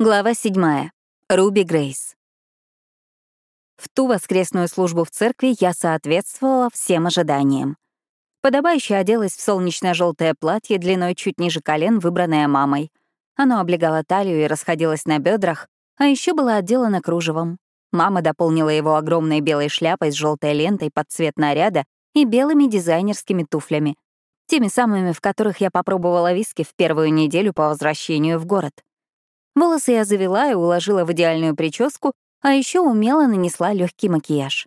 Глава 7. Руби Грейс. В ту воскресную службу в церкви я соответствовала всем ожиданиям. Подобающе оделась в солнечно желтое платье длиной чуть ниже колен, выбранное мамой. Оно облегало талию и расходилось на бедрах, а еще было отделано кружевом. Мама дополнила его огромной белой шляпой с желтой лентой под цвет наряда и белыми дизайнерскими туфлями, теми самыми, в которых я попробовала виски в первую неделю по возвращению в город. Волосы я завела и уложила в идеальную прическу, а еще умело нанесла легкий макияж.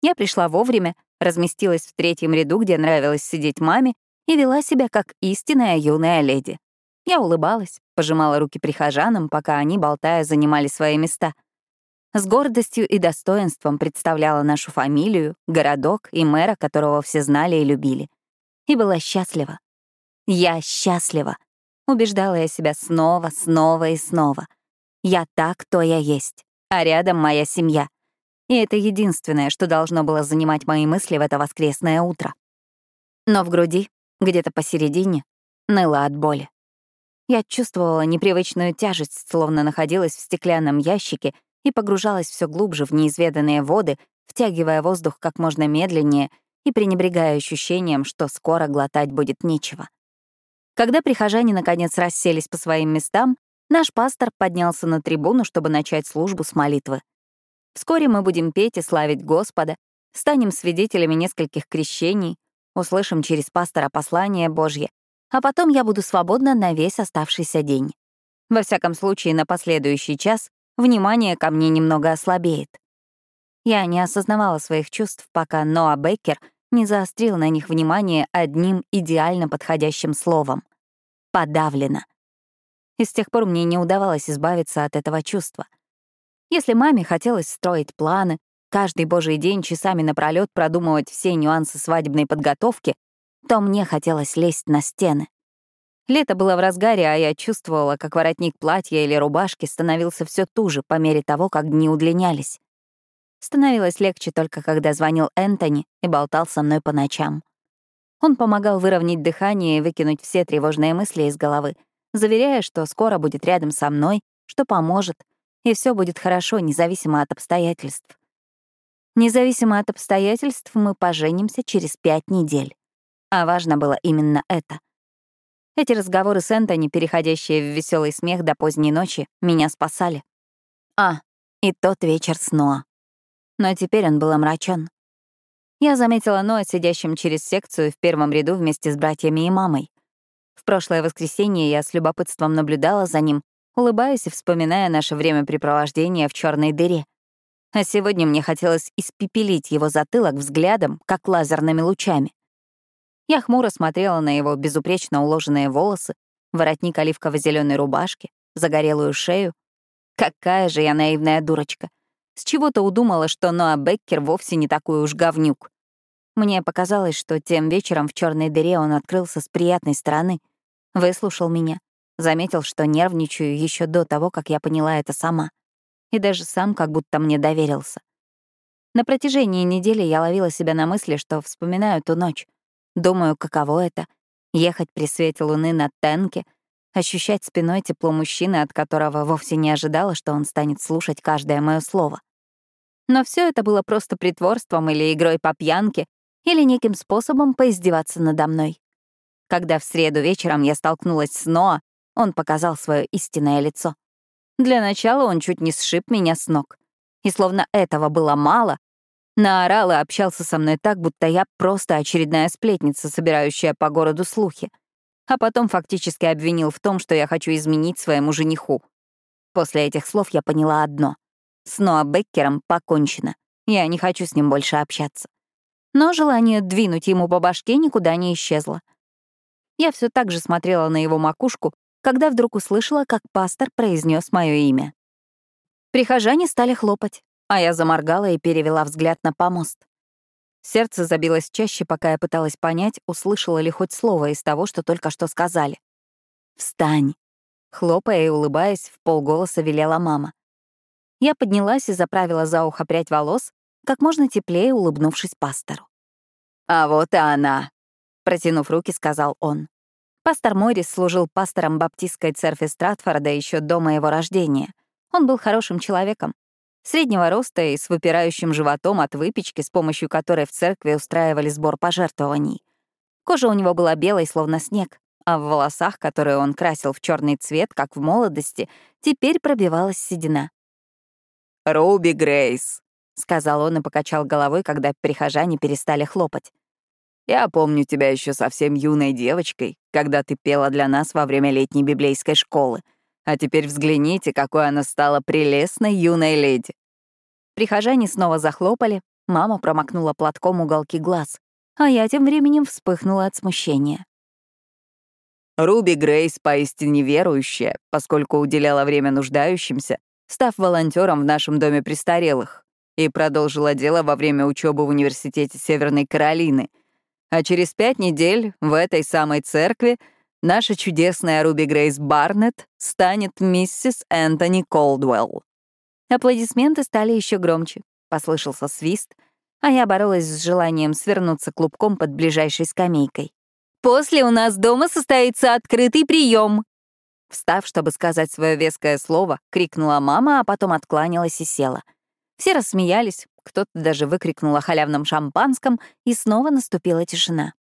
Я пришла вовремя, разместилась в третьем ряду, где нравилось сидеть маме, и вела себя как истинная юная леди. Я улыбалась, пожимала руки прихожанам, пока они, болтая, занимали свои места. С гордостью и достоинством представляла нашу фамилию, городок и мэра, которого все знали и любили. И была счастлива. Я счастлива. Убеждала я себя снова, снова и снова. Я так, кто я есть, а рядом моя семья. И это единственное, что должно было занимать мои мысли в это воскресное утро. Но в груди, где-то посередине, ныла от боли. Я чувствовала непривычную тяжесть, словно находилась в стеклянном ящике и погружалась все глубже в неизведанные воды, втягивая воздух как можно медленнее и пренебрегая ощущением, что скоро глотать будет нечего. Когда прихожане наконец расселись по своим местам, наш пастор поднялся на трибуну, чтобы начать службу с молитвы. Вскоре мы будем петь и славить Господа, станем свидетелями нескольких крещений, услышим через пастора послание Божье, а потом я буду свободна на весь оставшийся день. Во всяком случае, на последующий час внимание ко мне немного ослабеет. Я не осознавала своих чувств, пока Ноа Беккер не заострил на них внимание одним идеально подходящим словом — подавлено. И с тех пор мне не удавалось избавиться от этого чувства. Если маме хотелось строить планы, каждый божий день часами напролёт продумывать все нюансы свадебной подготовки, то мне хотелось лезть на стены. Лето было в разгаре, а я чувствовала, как воротник платья или рубашки становился все туже по мере того, как дни удлинялись. Становилось легче только когда звонил Энтони и болтал со мной по ночам. Он помогал выровнять дыхание и выкинуть все тревожные мысли из головы, заверяя, что скоро будет рядом со мной, что поможет, и все будет хорошо, независимо от обстоятельств. Независимо от обстоятельств мы поженимся через пять недель. А важно было именно это. Эти разговоры с Энтони, переходящие в веселый смех до поздней ночи, меня спасали. А, и тот вечер с Ноа но теперь он был омрачен. Я заметила Ноа сидящим через секцию в первом ряду вместе с братьями и мамой. В прошлое воскресенье я с любопытством наблюдала за ним, улыбаясь и вспоминая наше времяпрепровождение в черной дыре. А сегодня мне хотелось испепелить его затылок взглядом, как лазерными лучами. Я хмуро смотрела на его безупречно уложенные волосы, воротник оливково зеленой рубашки, загорелую шею. Какая же я наивная дурочка. С чего-то удумала, что Ноа Беккер вовсе не такой уж говнюк. Мне показалось, что тем вечером в черной дыре он открылся с приятной стороны, выслушал меня, заметил, что нервничаю еще до того, как я поняла это сама, и даже сам как будто мне доверился. На протяжении недели я ловила себя на мысли, что вспоминаю ту ночь, думаю, каково это — ехать при свете луны на тенке, ощущать спиной тепло мужчины, от которого вовсе не ожидала, что он станет слушать каждое мое слово. Но все это было просто притворством или игрой по пьянке, или неким способом поиздеваться надо мной. Когда в среду вечером я столкнулась с Ноа, он показал свое истинное лицо. Для начала он чуть не сшиб меня с ног. И словно этого было мало, наорал и общался со мной так, будто я просто очередная сплетница, собирающая по городу слухи. А потом фактически обвинил в том, что я хочу изменить своему жениху. После этих слов я поняла одно — с Ноа Беккером покончено. Я не хочу с ним больше общаться. Но желание двинуть ему по башке никуда не исчезло. Я все так же смотрела на его макушку, когда вдруг услышала, как пастор произнес мое имя. Прихожане стали хлопать, а я заморгала и перевела взгляд на помост. Сердце забилось чаще, пока я пыталась понять, услышала ли хоть слово из того, что только что сказали. «Встань!» Хлопая и улыбаясь, в полголоса велела мама. Я поднялась и заправила за ухо прядь волос, как можно теплее улыбнувшись пастору. «А вот и она», — протянув руки, сказал он. Пастор Моррис служил пастором баптистской церкви Стратфорда еще до моего рождения. Он был хорошим человеком. Среднего роста и с выпирающим животом от выпечки, с помощью которой в церкви устраивали сбор пожертвований. Кожа у него была белой, словно снег, а в волосах, которые он красил в черный цвет, как в молодости, теперь пробивалась седина. «Руби Грейс», — сказал он и покачал головой, когда прихожане перестали хлопать. «Я помню тебя еще совсем юной девочкой, когда ты пела для нас во время летней библейской школы. А теперь взгляните, какой она стала прелестной юной леди». Прихожане снова захлопали, мама промокнула платком уголки глаз, а я тем временем вспыхнула от смущения. Руби Грейс поистине верующая, поскольку уделяла время нуждающимся, став волонтером в нашем доме престарелых, и продолжила дело во время учебы в Университете Северной Каролины. А через пять недель в этой самой церкви наша чудесная Руби Грейс Барнетт станет миссис Энтони Колдуэлл. Аплодисменты стали еще громче. Послышался свист, а я боролась с желанием свернуться клубком под ближайшей скамейкой. «После у нас дома состоится открытый прием, Встав, чтобы сказать свое веское слово, крикнула мама, а потом откланялась и села. Все рассмеялись, кто-то даже выкрикнул о халявном шампанском, и снова наступила тишина.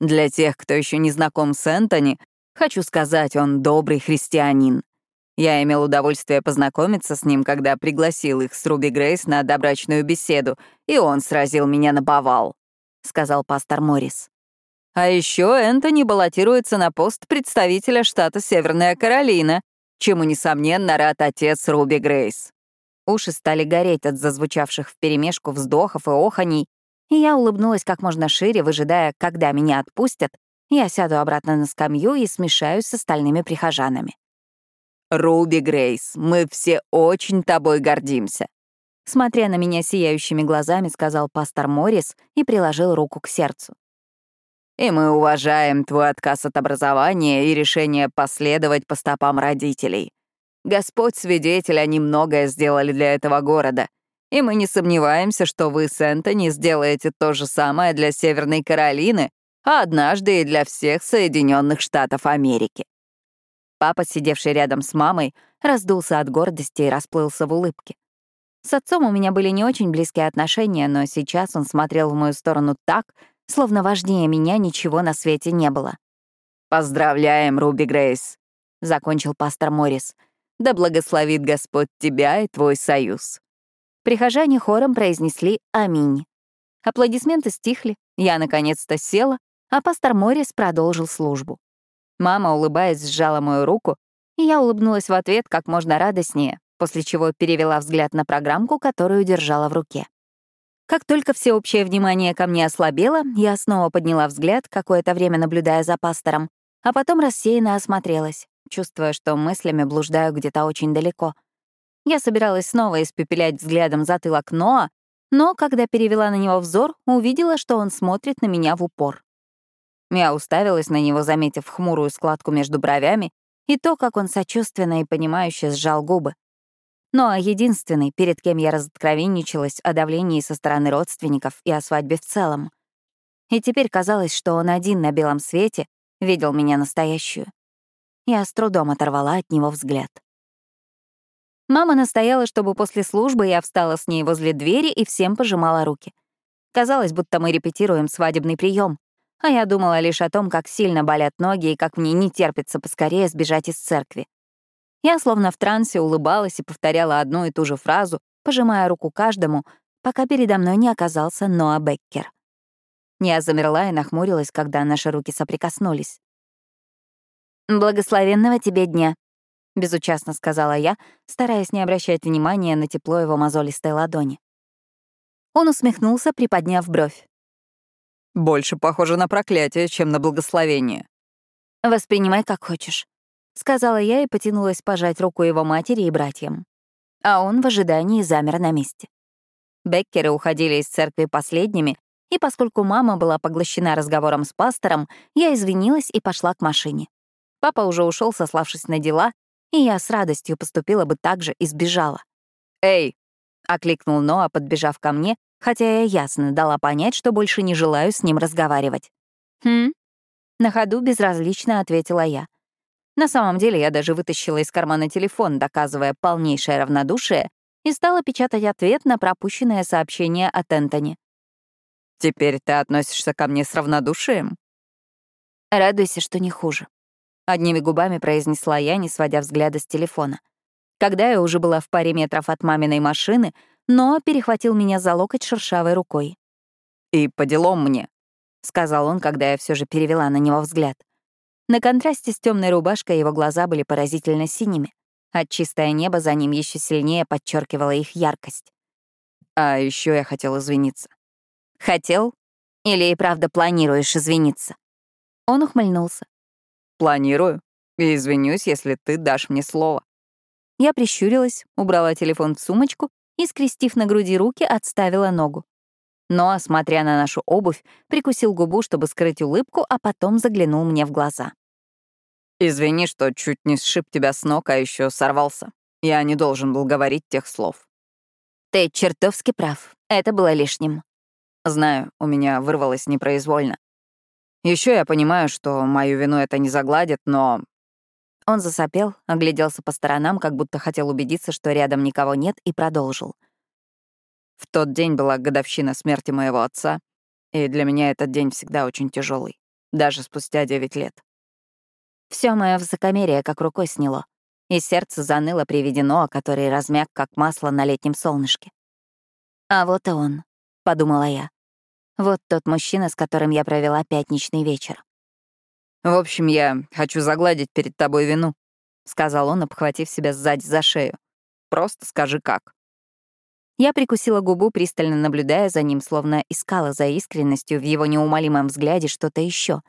«Для тех, кто еще не знаком с Энтони, хочу сказать, он добрый христианин. Я имел удовольствие познакомиться с ним, когда пригласил их с Руби Грейс на добрачную беседу, и он сразил меня на повал», — сказал пастор Моррис. А еще Энтони баллотируется на пост представителя штата Северная Каролина, чему, несомненно, рад отец Руби Грейс. Уши стали гореть от зазвучавших вперемешку вздохов и оханий, и я улыбнулась как можно шире, выжидая, когда меня отпустят, я сяду обратно на скамью и смешаюсь с остальными прихожанами. «Руби Грейс, мы все очень тобой гордимся», Смотря на меня сияющими глазами, сказал пастор Моррис и приложил руку к сердцу. И мы уважаем твой отказ от образования и решение последовать по стопам родителей. Господь свидетель, они многое сделали для этого города. И мы не сомневаемся, что вы с Энтони сделаете то же самое для Северной Каролины, а однажды и для всех Соединенных Штатов Америки. Папа, сидевший рядом с мамой, раздулся от гордости и расплылся в улыбке. С отцом у меня были не очень близкие отношения, но сейчас он смотрел в мою сторону так, словно важнее меня ничего на свете не было. «Поздравляем, Руби Грейс», — закончил пастор Моррис. «Да благословит Господь тебя и твой союз». Прихожане хором произнесли «Аминь». Аплодисменты стихли, я наконец-то села, а пастор Моррис продолжил службу. Мама, улыбаясь, сжала мою руку, и я улыбнулась в ответ как можно радостнее, после чего перевела взгляд на программку, которую держала в руке. Как только всеобщее внимание ко мне ослабело, я снова подняла взгляд, какое-то время наблюдая за пастором, а потом рассеянно осмотрелась, чувствуя, что мыслями блуждаю где-то очень далеко. Я собиралась снова испепелять взглядом затылок Ноа, но, когда перевела на него взор, увидела, что он смотрит на меня в упор. Я уставилась на него, заметив хмурую складку между бровями и то, как он сочувственно и понимающе сжал губы ну, а единственный, перед кем я разоткровенничалась о давлении со стороны родственников и о свадьбе в целом. И теперь казалось, что он один на белом свете видел меня настоящую. Я с трудом оторвала от него взгляд. Мама настояла, чтобы после службы я встала с ней возле двери и всем пожимала руки. Казалось, будто мы репетируем свадебный прием, а я думала лишь о том, как сильно болят ноги и как мне не терпится поскорее сбежать из церкви. Я словно в трансе улыбалась и повторяла одну и ту же фразу, пожимая руку каждому, пока передо мной не оказался Ноа Беккер. Я замерла и нахмурилась, когда наши руки соприкоснулись. «Благословенного тебе дня», — безучастно сказала я, стараясь не обращать внимания на тепло его мозолистой ладони. Он усмехнулся, приподняв бровь. «Больше похоже на проклятие, чем на благословение». «Воспринимай как хочешь», — сказала я и потянулась пожать руку его матери и братьям. А он в ожидании замер на месте. Беккеры уходили из церкви последними, и поскольку мама была поглощена разговором с пастором, я извинилась и пошла к машине. Папа уже ушел, сославшись на дела, и я с радостью поступила бы так же и сбежала. «Эй!» — окликнул Ноа, подбежав ко мне, хотя я ясно дала понять, что больше не желаю с ним разговаривать. «Хм?» На ходу безразлично ответила я. На самом деле я даже вытащила из кармана телефон, доказывая полнейшее равнодушие, и стала печатать ответ на пропущенное сообщение от Энтони. «Теперь ты относишься ко мне с равнодушием?» «Радуйся, что не хуже», — одними губами произнесла я, не сводя взгляда с телефона. Когда я уже была в паре метров от маминой машины, но перехватил меня за локоть шершавой рукой. «И по делам мне», — сказал он, когда я все же перевела на него взгляд. На контрасте с темной рубашкой его глаза были поразительно синими, а чистое небо за ним еще сильнее подчеркивало их яркость. А еще я хотел извиниться. Хотел? Или и правда планируешь извиниться? Он ухмыльнулся. Планирую. И извинюсь, если ты дашь мне слово. Я прищурилась, убрала телефон в сумочку и, скрестив на груди руки, отставила ногу. Но, смотря на нашу обувь, прикусил губу, чтобы скрыть улыбку, а потом заглянул мне в глаза. «Извини, что чуть не сшиб тебя с ног, а еще сорвался. Я не должен был говорить тех слов». «Ты чертовски прав. Это было лишним». «Знаю, у меня вырвалось непроизвольно. Еще я понимаю, что мою вину это не загладит, но...» Он засопел, огляделся по сторонам, как будто хотел убедиться, что рядом никого нет, и продолжил. В тот день была годовщина смерти моего отца, и для меня этот день всегда очень тяжелый, даже спустя девять лет. Все мое высокомерие как рукой сняло, и сердце заныло при виде Ноа, который размяк, как масло на летнем солнышке. «А вот и он», — подумала я. «Вот тот мужчина, с которым я провела пятничный вечер». «В общем, я хочу загладить перед тобой вину», — сказал он, обхватив себя сзади за шею. «Просто скажи, как». Я прикусила губу, пристально наблюдая за ним, словно искала за искренностью в его неумолимом взгляде что-то еще.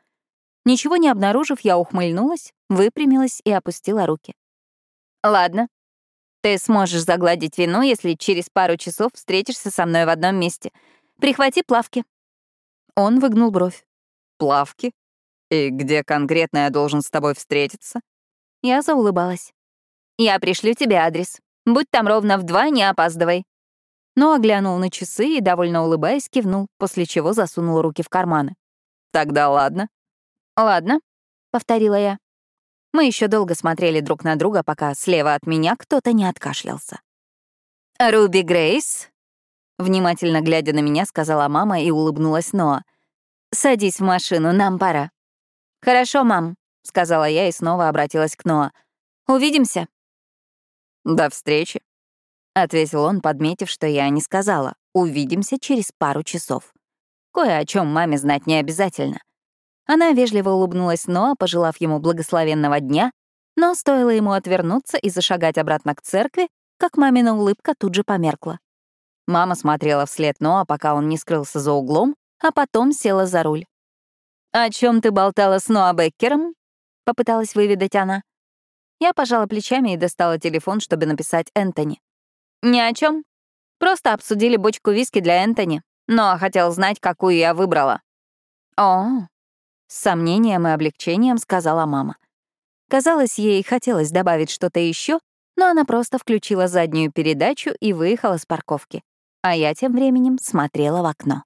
Ничего не обнаружив, я ухмыльнулась, выпрямилась и опустила руки. «Ладно. Ты сможешь загладить вину, если через пару часов встретишься со мной в одном месте. Прихвати плавки». Он выгнул бровь. «Плавки? И где конкретно я должен с тобой встретиться?» Я заулыбалась. «Я пришлю тебе адрес. Будь там ровно в два, не опаздывай» но оглянул на часы и, довольно улыбаясь, кивнул, после чего засунул руки в карманы. «Тогда ладно». «Ладно», — повторила я. Мы еще долго смотрели друг на друга, пока слева от меня кто-то не откашлялся. «Руби Грейс?» Внимательно глядя на меня, сказала мама и улыбнулась Ноа. «Садись в машину, нам пора». «Хорошо, мам», — сказала я и снова обратилась к Ноа. «Увидимся?» «До встречи», — ответил он, подметив, что я не сказала. «Увидимся через пару часов». Кое о чем маме знать не обязательно. Она вежливо улыбнулась Ноа, пожелав ему благословенного дня, но стоило ему отвернуться и зашагать обратно к церкви, как мамина улыбка тут же померкла. Мама смотрела вслед Ноа, пока он не скрылся за углом, а потом села за руль. «О чем ты болтала с Ноа Беккером?» — попыталась выведать она. Я пожала плечами и достала телефон, чтобы написать Энтони. «Ни о чем. Просто обсудили бочку виски для Энтони, но хотел знать, какую я выбрала». «О», — с сомнением и облегчением сказала мама. Казалось, ей хотелось добавить что-то еще, но она просто включила заднюю передачу и выехала с парковки. А я тем временем смотрела в окно.